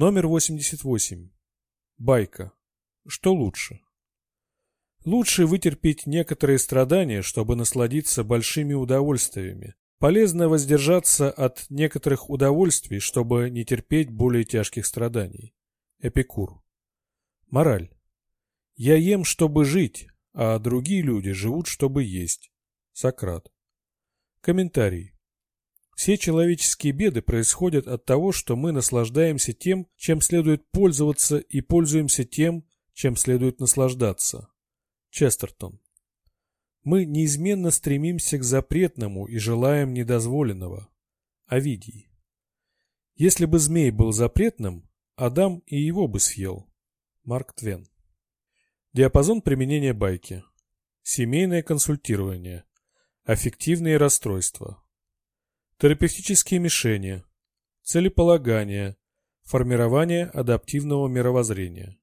Номер 88. Байка. Что лучше? Лучше вытерпеть некоторые страдания, чтобы насладиться большими удовольствиями. Полезно воздержаться от некоторых удовольствий, чтобы не терпеть более тяжких страданий. Эпикур. Мораль. Я ем, чтобы жить, а другие люди живут, чтобы есть. Сократ. Комментарий. Все человеческие беды происходят от того, что мы наслаждаемся тем, чем следует пользоваться, и пользуемся тем, чем следует наслаждаться. Честертон. Мы неизменно стремимся к запретному и желаем недозволенного. Овидий. Если бы змей был запретным, Адам и его бы съел. Марк Твен. Диапазон применения байки. Семейное консультирование. Аффективные расстройства. Терапевтические мишени. Целеполагание. Формирование адаптивного мировоззрения.